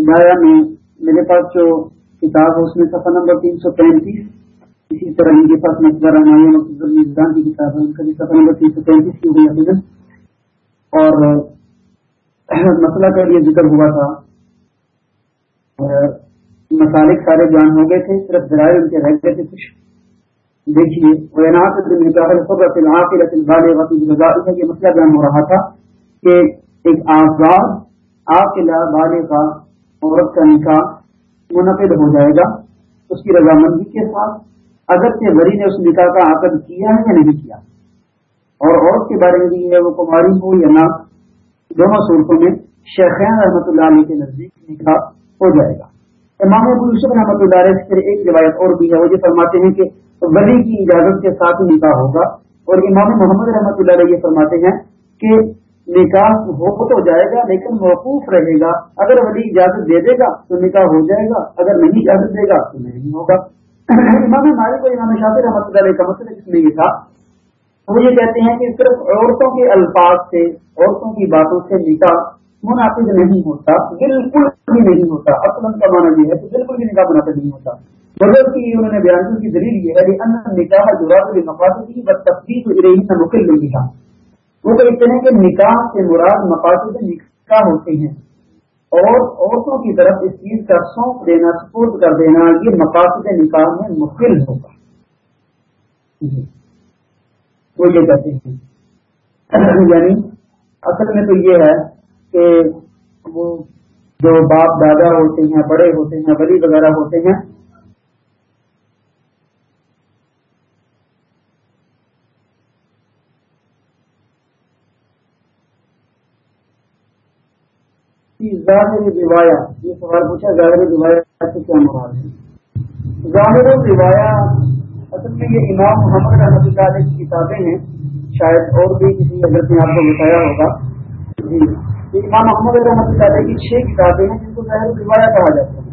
ہدایہ میں، میرے پاس جو کتاب ہے، اس میں صفحہ نمبر تین سو پینتیس، اسی طرح ان کے پاس مقدار میزان کی کتاب ہے ان کا بھی صفحہ نمبر تین سو پینتیس کی ہوئی ہے۔ اور، مسئلہ کا یہ ذکر ہوا تھا مسالک سارے بیان ہو گئے تھے، صرف ذرائع ان کے رہ گئے تھے، کچھ۔ دیکھیے یہ مسئلہ بیان ہو رہا تھا کہ ایک آزاد آپ کے عاقلہ بالغ عورت کا نکاح منعقد ہو جائے گا، اس کی رضامندی کے ساتھ اگر سے وری نے اس نکاح کا عقد کیا ہے یا نہیں کیا؟ اور عورت کے بارے میں بھی ہے، وہ کماری ہو یا نہ، دونوں صورتوں میں شیخین رحمۃ اللہ علیہ کے نزدیک نکاح ہو جائے گا۔ امام ابو یوسف رحمۃ اللہ علیہ سے ایک روایت اور بھی ہے، وہ یہ فرماتے ہیں کہ ولی کی اجازت کے ساتھ نکاح ہوگا اور امام محمد رحمۃ اللہ علیہ یہ فرماتے ہیں کہ نکاح ہو تو جائے گا، لیکن موقوف رہے گا۔ اگر ولی اجازت دے دے گا تو نکاح ہو جائے گا، اگر نہیں اجازت دے گا تو نہیں ہوگا۔ امام مالک اور امام شاطر رحمۃ اللہ علیہ کا مطلب مسئلہ جس میں یہ تھا۔ وہ یہ کہتے ہیں کہ صرف عورتوں کے الفاظ سے، عورتوں کی باتوں سے نکاح منعقد نہیں ہوتا، بالکل بھی نہیں ہوتا۔ اصل کا مانا یہ ہے کہ بالکل بھی نکاح منعقد نہیں ہوتا۔ مطلب کی انہوں نے بیان کی دلیل یہ ہے کہ ان نکاح جراب مقاصد کی بس تفریح مکل نہیں تھا وہ کہتے ہیں کہ نکاح سے مراد مقاصد نکاح ہوتے ہیں۔ اور عورتوں کی طرف اس چیز کا سونپ دینا سپورٹ کر دینا، یہ مقاصد نکاح میں مخل ہوگا جی۔ وہ یہ کہتے ہیں۔ یعنی اصل میں تو یہ ہے کہ وہ جو باپ دادا ہوتے ہیں، بڑے ہوتے ہیں بلی وغیرہ ہوتے ہیں ظاہر روایا یہ سوال پوچھا، ظاہر روایا سے کیا مراد ہے؟ ظاہر روایا اصل میں یہ امام محمد رحمۃ اللہ علیہ کی کتابیں ہیں، شاید اور بھی کسی حضرت نے آپ کو بتایا ہوگا۔ جی یہ امام محمد رحمۃ اللہ علیہ کی چھ کتابیں ہیں، جن کو ظاہر روایا کہا جاتا ہے۔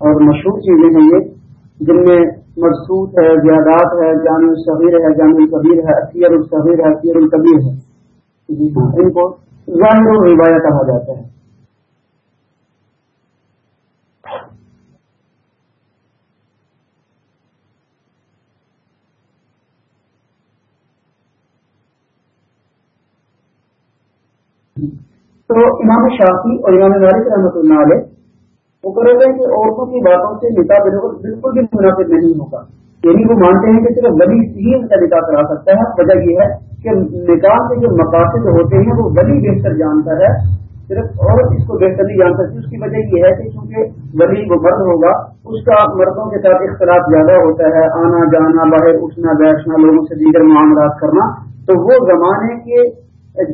اور مشہور چیزیں ہیں یہ جن میں مقصود ہے، زیادات ہے، جامع الصغیر ہے، جامع القبیر ہے اطیر الصغیر ہے اطیر القبیر ہے۔ ان کو ظاہر روایہ کہا جاتا ہے تو امام شافی اور امام مالک رحمۃ اللہ علیہ وہ کرے گا کہ عورتوں کی باتوں سے نکاح بالکل بالکل بھی مناسب نہیں ہوگا۔ یعنی وہ مانتے ہیں کہ صرف ولی ہی ان کا نکاح کرا سکتا ہے۔ وجہ یہ ہے کہ نکاح کے جو مقاصد ہوتے ہیں وہ ولی بہتر جانتا ہے، صرف عورت اس کو بہتر نہیں جان سکتی، اس کی وجہ یہ ہے کہ چونکہ ولی وہ مرد ہوگا، اس کا مردوں کے ساتھ اختلاف زیادہ ہوتا ہے، آنا جانا، باہر اٹھنا، بیٹھنا، لوگوں سے دیگر معاملات کرنا، تو وہ زمانے کے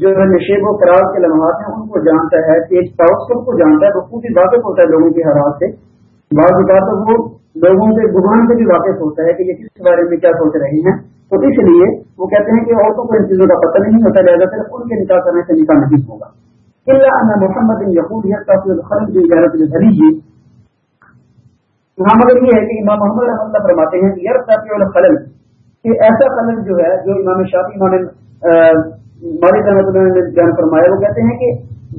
جو نشیب و فراز کے لمحات ہیں، ان کو جانتا ہے کہ توسل کو جانتا ہے، وہ پوری واقف ہوتا ہے لوگوں کے حالات سے۔ بعض اوقات وہ لوگوں کے گمان سے بھی واقف ہوتا ہے کہ یہ کس بارے میں کیا سوچ رہے ہیں۔ تو اس لیے وہ کہتے ہیں کہ عورتوں کو ان چیزوں کا پتہ نہیں ہوتا، لہٰذا صرف ان کے نکاح کرنے سے نکاح نہیں ہوگا۔ اللہ محمد یقول خرم کی اجازت بھری یہاں مگر یہ ہے کہ امام محمد رحمۃ اللہ فرماتے ہیں کہ یار خلل کہ ایسا خلل جو ہے، جو امام شافی امام مالک رحمۃ اللہ نے بیان فرمایا، وہ کہتے ہیں کہ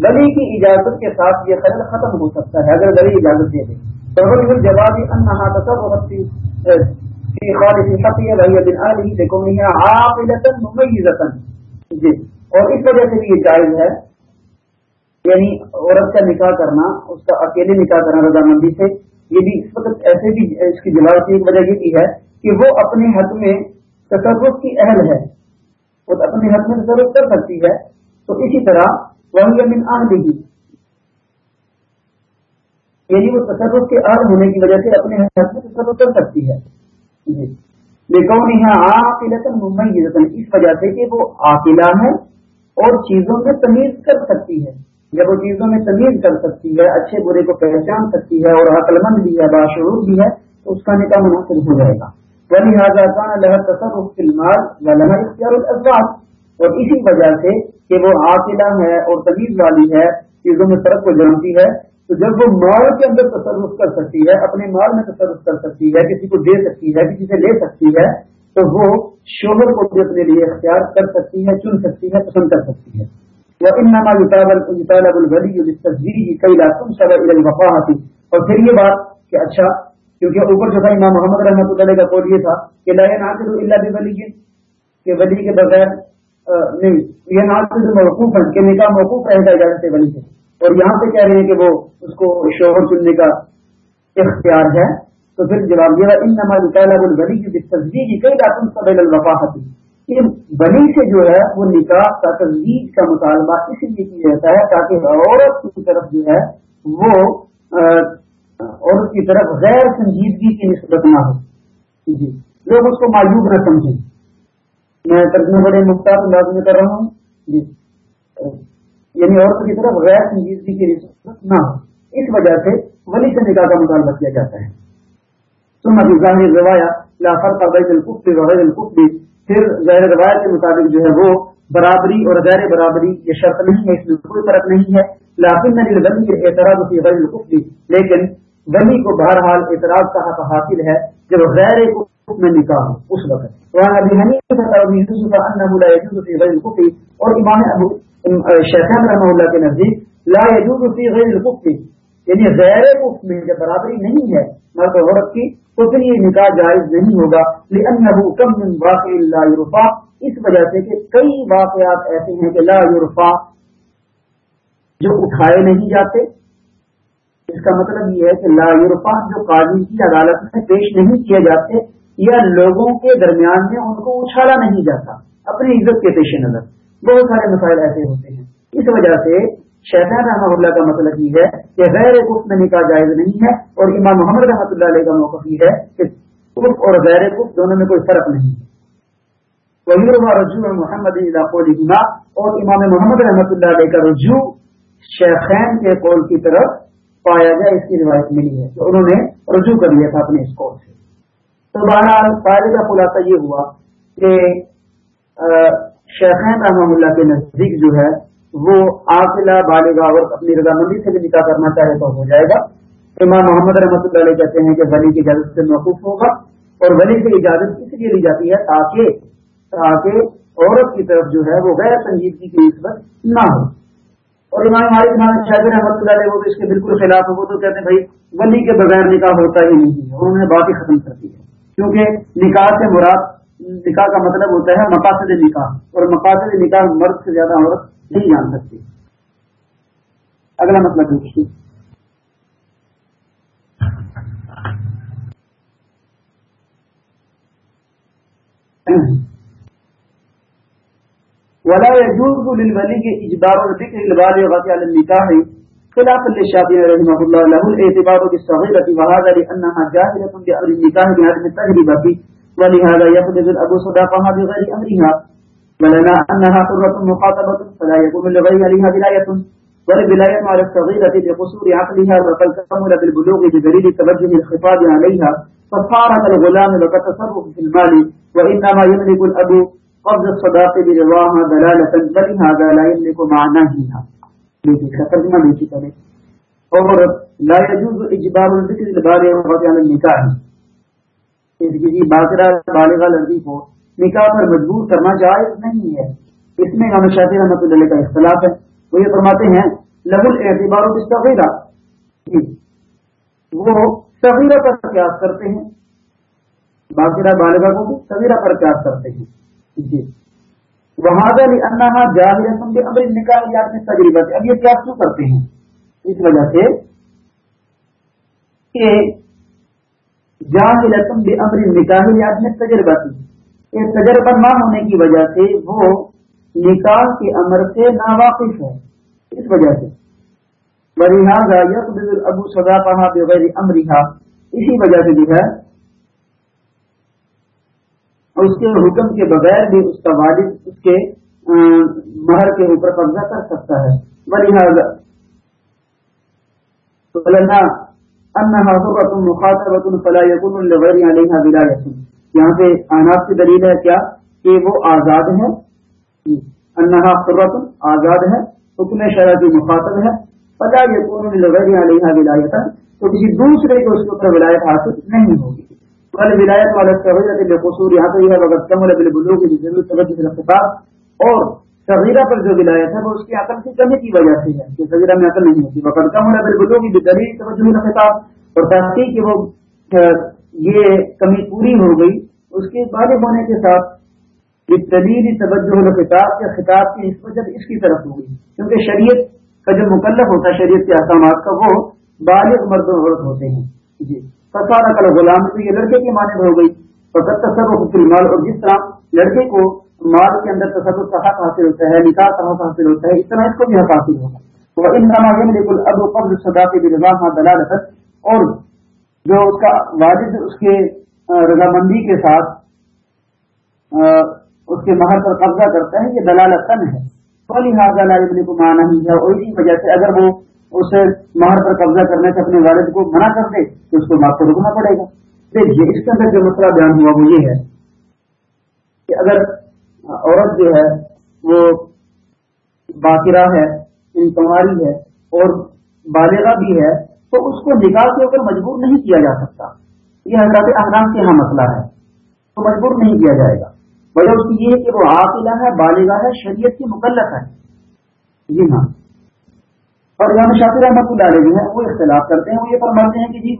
ولی کی اجازت کے ساتھ یہ خلل ختم ہو سکتا ہے، اگر ولی اجازت دے دے۔ تو جواب انہا تصور جی. اور اس وجہ سے بھی یہ جائز ہے. یعنی عورت کا نکاح کرنا، اس کا اکیلے نکاح کرنا رضامندی سے، یہ بھی اس وقت ایسے بھی اس کی جواب کی ایک وجہ یہ کی ہے کہ وہ اپنے حق میں تصرف کی اہل ہے۔ وہ اپنے حق میں تصرف کر سکتی ہے۔ تو اسی طرح وہ من آہلی یعنی وہ تصرف کے اہل ہونے کی وجہ سے اپنے حق میں تصرف کر سکتی ہے۔ اس وجہ سے کہ وہ عاقلہ ہے اور چیزوں میں تمیز کر سکتی ہے جب وہ چیزوں میں تمیز کر سکتی ہے، اچھے برے کو پہچان سکتی ہے اور عقل مند بھی ہے، باشعور بھی ہے، تو اس کا نکاح مناسب ہو جائے گا۔ لہر تصرف المال و لہر اختیار الزاد اور اسی وجہ سے کہ وہ عاقلہ ہے اور تمیز والی ہے، چیزوں میں فرق کو جانتی ہے تو جب وہ مال کے اندر تصرف کر سکتی ہے، اپنے مال میں تصرف کر سکتی ہے، کسی کو دے سکتی ہے، کسی سے لے سکتی ہے، تو وہ شوہر کو بھی اپنے لیے اختیار کر سکتی ہے، چن سکتی ہے، پسند کر سکتی ہے۔ وإنما يطالب الولي بالتسجيل كي لا تنسب إلى الوفاة اور پھر یہ بات کہ اچھا کیونکہ اوپر جو تھا امام محمد رحمۃ اللہ کا قول یہ تھا کہ لا ناصر اللہ بلی کہ ولی کے بغیر نہیں، یہ ناصر موقوف ہے کہ نکاح موقوف رہے گا اجازت ولی سے۔ اور یہاں سے کہہ رہے ہیں کہ وہ اس کو شوہر چننے کا اختیار ہے، تو پھر جواب دیا ان نماز طالب کی تصدیق کی کئی راتوں سب الوفاحتی کہ سے جو ہے، وہ نکاح کا تصدیق کا مطالبہ اس لیے کیا جاتا ہے تاکہ عورت کی طرف جو ہے، وہ اور اس کی طرف غیر سنجیدگی کی نسبت نہ ہو۔ جی لوگ اس کو معیوب نہ سمجھیں۔ میں ترجمے بڑے مختار انداز میں کر رہا ہوں۔ جی۔ یعنی عورت کی طرف غیر سنجیدگی کی نسبت نہ ہو۔ اس وجہ سے ولی سے نکاح کا مطالبہ کیا جاتا ہے۔ سنت ظاہر روایا لافر کا بیت القفی وغیر القفی پھر غیر روایت کے مطابق جو ہے وہ برابری اور غیر برابری، یہ شرط نہیں ہے، اس میں کوئی فرق نہیں ہے۔ لاکن اعتراض کی غیر القفی لیکن ولی کو بہرحال اعتراض کا حق حاصل ہے جب غیر میں نکاح ہو، اس وقت۔ وہاں ابھی غیر اور امام ابو شیخان رحمہ اللہ کے نزدیک، لا يجوز فی غیر القفی یعنی غیر کف میں جب برابری نہیں ہے، مرد عورت کی، تو پھر یہ نکاح جائز نہیں ہوگا. لأنه کم من واقع لا يرفع. اس وجہ سے کہ کئی واقعات ایسے ہیں کہ لا يرفع، جو اٹھائے نہیں جاتے. اس کا مطلب یہ ہے کہ لا یورفا جو قاضی کی عدالت میں پیش نہیں کیے جاتے یا لوگوں کے درمیان میں ان کو اچھالا نہیں جاتا. اپنی عزت کے پیش نظر. بہت سارے مسائل ایسے ہوتے ہیں۔ اس وجہ سے شیطان رحمۃ اللہ کا مطلب یہ ہے کہ غیر میں نکاح جائز نہیں ہے اور امام محمد رحمۃ اللہ علیہ کا موقف یہ ہے کہ کف اور غیر کف دونوں میں کوئی فرق نہیں ہے۔ رجوع محمد اور امام محمد رحمۃ اللہ علیہ کا رجوع شیخین کے قول کی طرف پایا گیا، اس کی روایت ملی ہے تو انہوں نے رجوع کر لیا تھا اپنے اسکول سے۔ تو بہرحال فائدے کا خلاصہ یہ ہوا کہ شیخین رحمہ اللہ کے نزدیک جو ہے، وہ آخلا بالغ اور اپنی رضامندی سے بھی نکاح کرنا چاہے تو ہو جائے گا۔ امام محمد رحمۃ اللہ علیہ کہتے ہیں کہ ولی کی اجازت سے موقف ہوگا اور ولی کی اجازت اس لیے لی جاتی ہے تاکہ تاکہ عورت کی طرف جو ہے وہ غیر سنجیدگی کی نسبت نہ ہو۔ اور امام مالک، امام شاہد رحمۃ اللہ علیہ وہ تو اس کے بالکل خلاف ہے وہ تو کہتے ہیں بھائی، ولی کے بغیر نکاح ہوتا ہی نہیں ہے، انہوں نے بات ہی ختم کر دی ہے۔ کیونکہ نکاح سے مراد نکاح کا مطلب ہوتا ہے مقاصد نکاح، اور مقاصد نکاح مرد سے زیادہ عورت نہیں جان سکتی۔ اگلا مطلب دیکھیے ولا يجوز للولي اجبار الذكر البالغ على النكاح خلاف للشافعي رحمه الله له الاعتبار بالصغيرة وهذا لأنها جاهلة بأمر النكاح بهذه التجربة ولهذا يقبض الأبو صداقها بغير أمرها ولنا أنها حرة مخاطبة، فلا يكون لغيرها ولاية والولاية على الصغيرة بقصور عقلها وقد كمل بالبلوغ بدليل توجه الخطاب عليها، فصارت الغلام وقد تصرف في المال، وإنما يملك الأبو قبض الصداق برضاها دلالة، ولهذا لا يملك معناها ترجمہ دیکھی کرے اور لا يجوز اجبار الذکر البالغ رضی عن النکاح کسی باقرہ بالغہ لڑکی کو نکاح پر مجبور کرنا جائز نہیں ہے۔ اس میں امام شافی رحمۃ اللہ کا اختلاف ہے۔ وہ یہ فرماتے ہیں لب الاعتبار صغیرہ جی۔ وہ صغیرہ پر قیاس کرتے ہیں۔ باقرہ بالغہ کو بھی صغیرہ پر قیاس کرتے ہیں۔ جی۔ وہاں انہا جاہر امر نکاح یاد میں تجربہ اب یہ کیا کیوں کرتے ہیں؟ اس وجہ سے کہ جاہر امر نکاح یاد میں تجربہ تھی یہ تجربہ نہ ہونے کی وجہ سے وہ نکاح کے امر سے ناواقف ہے اس وجہ سے۔ لہٰذا ابو سدا پڑھا بغیر امریکہ اسی وجہ سے جو ہے، اس کے حکم کے بغیر بھی اس کا والد اس کے مہر کے اوپر قبضہ کر سکتا ہے۔ مخاطب یہاں پہ آناب کی دلیل ہے کیا؟ کہ وہ آزاد ہے انہا قرۃ آزاد ہے حکم شرح کی مخاطب ہے. فلا یقون لغیر علیہ ولایت تو کسی دوسرے کو اس کے اوپر ولایت حاصل نہیں ہوگی. ولایت والا قصور یہاں پہ یہ ہے وقت کم بلو کی ضرورت توجہ سے خطاب اور صغیرہ پر جو ولایت ہے وہ اس کی عقل کی کمی کی وجہ سے ہے، کہ صغیرہ میں عقل نہیں ہوتی۔ وقت کم ہونا بالکل ہوگی دلیل توجہ خطاب۔ اور تحقیق کہ وہ یہ کمی پوری ہو گئی۔ اس کے بالغ ہونے کے ساتھ یہ دلیل توجہ خطاب کے خطاب کی نسبت اس کی طرف ہوگی کیونکہ شریعت کا جو مکلف ہوتا ہے، شریعت کے احکامات کا، وہ بالغ مرد و عورت ہوتے ہیں۔ جی۔ فساد کل غلام تو یہ لڑکے کی مانند ہو گئی۔ فقط تصرف مال اور جس طرح لڑکے کو مال کے اندر تصرف کا حق حاصل ہوتا ہے، نکاح کا حق حاصل ہوتا ہے اس طرح اس کو بھی حق حاصل ہوگا تو ان نام بالکل اب قبل صدا کے رضا ہاں دلالت اور جو اس کا والد اس کے رضامندی کے ساتھ اس کے مہر پر قبضہ کرتا ہے، یہ دلالت ہے۔ تو لہٰذا ابن کو مانا ہی ہے اور اسی وجہ سے اگر وہ اس مہر پر قبضہ کرنے سے اپنے والد کو منع کر دے، تو اس کو ماں کو رکنا پڑے گا۔ دیکھیے، اس کے اندر جو مسئلہ بیان ہوا وہ یہ ہے کہ اگر عورت جو ہے، وہ باقرہ ہے، انکماری ہے اور بالغہ بھی ہے، تو اس کو نکاح کے اوپر مجبور نہیں کیا جا سکتا۔ یہ حضرات احرام کے یہاں مسئلہ ہے۔ تو مجبور نہیں کیا جائے گا۔ وجہ اس کی یہ ہے کہ وہ عاقلہ ہے، بالغہ ہے، شریعت کی مکلف ہے۔ جی ہاں اور امام شافی رحمت اللہ علیہ ہیں، وہ اختلاف کرتے ہیں، وہ یہ فرماتے ہیں کہ جی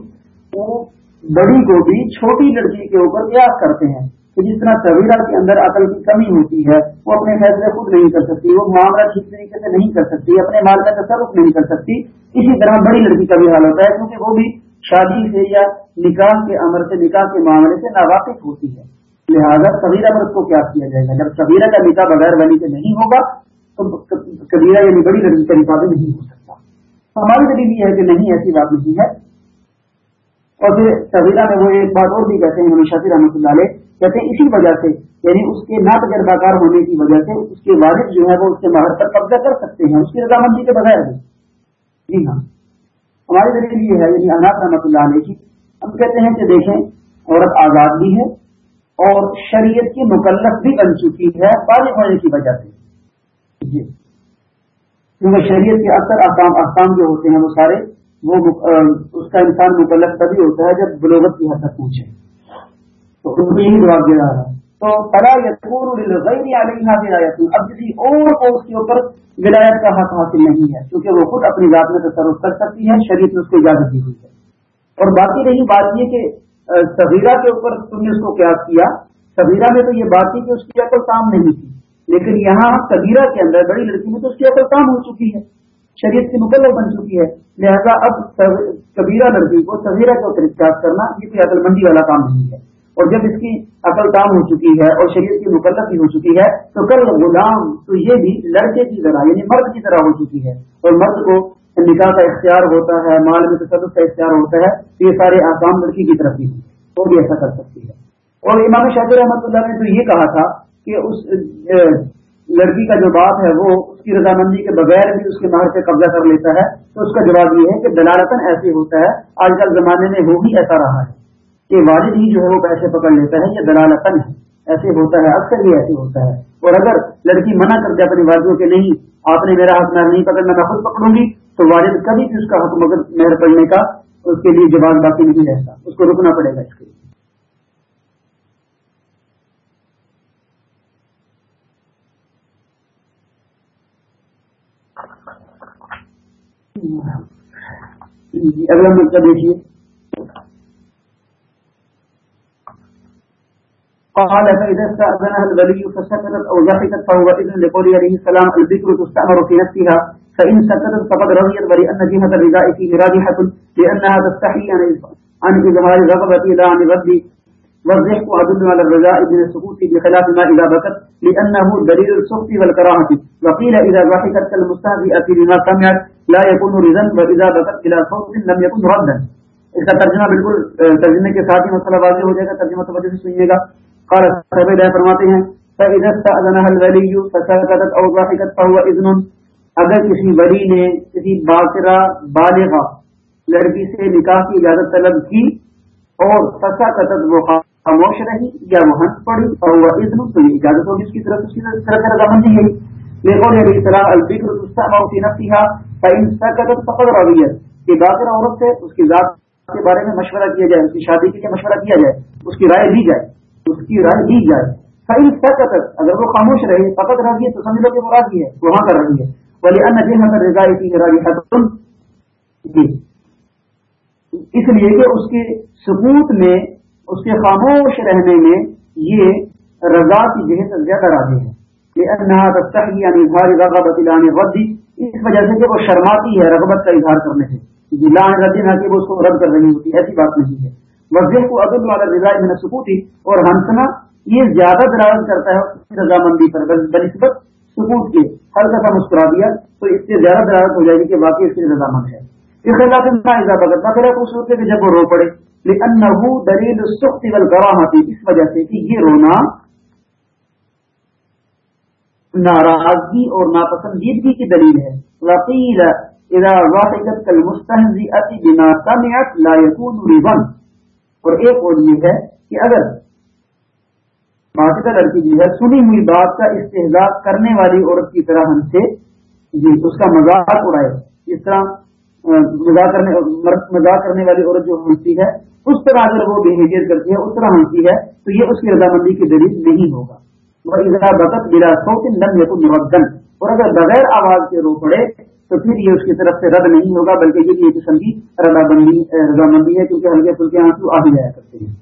وہ بڑی کو بھی چھوٹی لڑکی کے اوپر قیاس کرتے ہیں۔ کہ جس طرح طویلا کے اندر عقل کی کمی ہوتی ہے، وہ اپنے فیصلے خود نہیں کر سکتی، وہ معاملہ ٹھیک طریقے سے نہیں کر سکتی، اپنے مال کا تصرف نہیں کر سکتی۔ اسی طرح بڑی لڑکی کا بھی حال ہوتا ہے، کیونکہ وہ بھی شادی سے یا نکاح کے عمر سے، نکاح کے معاملے سے ناواقف ہوتی ہے۔ لہٰذا کبیرہ پر اس کو کیا کیا جائے گا؟ جب کبیرہ کا نکاح بغیر ولی کے نہیں ہوگا، تو کبیرہ یعنی بڑی لڑکی کا نکاح نہیں ہو سکتا۔ ہماری دلیل یہ ہے کہ نہیں، ایسی بات نہیں ہے۔ اور پھر کبیرہ میں وہ ایک بات اور بھی کہتے ہیں شاطی رحمۃ اللہ علیہ کہتے ہیں اسی وجہ سے یعنی اس کے نا تجربہ کار ہونے کی وجہ سے اس کے والد جو ہے وہ اس کے مہر پر قبضہ کر سکتے ہیں، اس کی رضامندی کے بغیر بھی۔ جی ہاں۔ ہماری دلیل یہ ہے یعنی اناپ رحمۃ اللہ علیہ کی، ہم کہتے ہیں کہ دیکھیں، عورت آزاد بھی ہے اور شریعت کی مکلف بھی بن چکی ہے بالغ ہونے کی وجہ سے۔ جی۔ کیونکہ شریعت کے اکثر احکام جو ہوتے ہیں وہ سارے وہ اس کا انسان مکلف تبھی ہوتا ہے جب بلوغت کی حد تک پوچھے تو ان کو یہی جواب دے رہا ہے۔ تو پڑا اب کسی اور کو اس کے اوپر ولایت کا حق حاصل نہیں ہے، کیونکہ وہ خود اپنی ذات میں تصرف کر سکتی ہے، شریعت میں اس کو اجازت دی ہوئی ہے۔ اور باقی رہی بات یہ کہ سبیرہ کے اوپر تم نے اس کو قیاس کیا۔ سبیرہ میں تو یہ بات تھی کہ اس کی عقل کام نہیں تھی، لیکن یہاں سبیرہ کے اندر، بڑی لڑکی میں تو اس کی عقل کام ہو چکی ہے۔ شریعت کی مکمل بن چکی ہے۔ لہذا اب کبیرہ لڑکی کو سبیرہ کے اوپر قیاس کرنا یہ کوئی عقل مندی والا کام نہیں ہے۔ اور جب اس کی عقل کام ہو چکی ہے اور شریعت کی مکلف بھی ہو چکی ہے، تو کل غلام تو یہ بھی لڑکے کی طرح یعنی مرد کی طرح ہو چکی ہے۔ اور مرد کو نکاح کا اختیار ہوتا ہے، مال میں تصدق کا اختیار ہوتا ہے، تو یہ سارے آسام لڑکی کی طرف بھی وہ بھی ایسا کر سکتی ہے۔ اور امام شاطر رحمۃ اللہ نے تو یہ کہا تھا کہ اس لڑکی کا جو بات ہے وہ اس کی رضامندی کے بغیر بھی اس کے مہر پہ قبضہ کر لیتا ہے، تو اس کا جواب یہ ہے کہ دلالتن ایسے ہوتا ہے، آج کل زمانے میں وہ بھی ایسا رہا ہے کہ والد ہی جو ہے وہ پیسے پکڑ لیتا ہے یہ دلالتن ہے ایسے ہوتا ہے، اکثر بھی ایسے ہوتا ہے۔ اور اگر لڑکی منع کر دے اپنی والدوں کے نہیں، آپ نے میرا ہاتھ مہر نہیں پکڑنا، میں خود پکڑوں گی، تو والد کبھی بھی اس کا حق مگر مہر پڑنے کا اس کے لیے جواب باقی نہیں رہتا۔ اس کو رکنا پڑے گا اس کے لیے۔ اگلا مسئلہ دیکھیے۔ قال، فإذا استأذنها الولي فسكتت أو ضحكت فهو إذن لقول عليه السلام الذكر تستأمر في نفسها، فإن سكتت فقد رضيت ولأن جهة الرداء فيه راجحة، لأنها تستحي عن إظهار الرغبة إلى عن الرد والضحك أدل على الرجاء من السكوت بخلاف ما إذا بكت، لأنه دليل السخط والكراهة وقيل، إذا ضحكت كالمستهزئة بما سمعت لا يكون رضا وإذا بكت إلى صوت لم يكن ردا. اس کا ترجمہ بالکل ترجمے کے ساتھ ہی مسئلہ واضح ہو جائے گا، ترجمہ توجہ سے سنیے گا۔ قال صاحب فرماتے ہیں، فإذا استأذنها الولي فسكتت أو ضحكت فهو إذن۔ اگر کسی ولی نے کسی باقرہ بالغ لڑکی سے نکاح کی اجازت طلب کی اور سسا قطب وہ خاموش رہی یا وہ ہنس پڑی اور وہ عزم تو یہ اجازت ہوگی اس کی طرف اس کی طرف رضامندی ہے۔ لیکن علیہ السلام الفکر موتی نفسیہ فإن سکتت رویت کہ باقر عورت سے اس کی ذات کے بارے میں مشورہ کیا جائے، اس کی شادی کے لیے مشورہ کیا جائے، اس کی رائے لی جائے، اس کی رائے لی جائے۔ صحیح سکت اگر وہ خاموش رہی فقط رہی ہے تو سمجھ لو کہ مرادی ہے وہاں کر رہی ہے۔ ولی ان جہت رضا کی جی اس لیے کہ اس کے ثبوت میں، اس کے خاموش رہنے میں یہ رضا کی جہت زیادہ راضی ہے۔ یہ یعنی رغبت ردی اس وجہ سے کہ وہ شرماتی ہے، رغبت کا اظہار کرنے سے۔ لان ردی اس کو رد کر رہی ہوتی ایسی بات نہیں ہے۔ وزیر کو عبد والا رضا میں سکوتی اور ہنسنا یہ زیادہ دلالت کرتا ہے رضامندی پر بنسبت سکوت کے ہر دفعہ مسکرا دیا تو اس سے زیادہ دلالت ہو جائے گی کہ واقعی اس کی رضامند ہے۔ اس خلاف اضافہ اس وقت کہ جب وہ رو پڑے۔ لیکن دلیل سخت گواہتی اس وجہ سے کہ یہ رونا ناراضگی اور ناپسندیدگی کی دلیل ہے۔ وکیل اذا واقعت المستهزئه بما سمعت لا يكون رضا اور ایک اور یہ ہے کہ اگر ماطقہ لڑکی جو ہے، سنی ہوئی بات کا استحصال کرنے والی عورت کی طرح ہم سے جی اس کا مذاق اڑائے۔ اس طرح مزاق کرنے مذاق کرنے والی عورت جو ہنسی ہے، اس طرح اگر وہ بہیویئر کرتی ہے، اس طرح ہنسی ہے، تو یہ اس کی رضامندی کی دلیل نہیں ہوگا۔ اور بقت بلا سوچ لم یقن مدن اور اگر بغیر آواز کے رو پڑے، تو پھر یہ اس کی طرف سے رد نہیں ہوگا، بلکہ یہ ایک قسم کی رضامندی رضامندی ہے، کیونکہ ہلکے پھلکے آنسو آ بھی جایا کرتے ہیں۔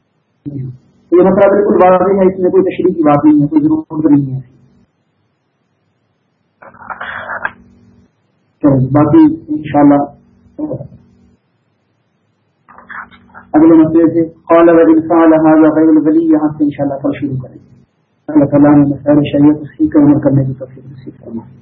تو یہ مسئلہ بالکل واضح ہے، اس میں کوئی تشریح کی بات نہیں ہے، کوئی ضرورت نہیں ہے۔ باقی انشاءاللہ۔ اگلے مسئلے سے۔ قال انسان هذا غیر الولی یہاں سے انشاءاللہ کل شروع کریں۔ تعالیٰ نے مسائل شریعت اس کی عمل کرنے کی توفیق نصیب فرمائے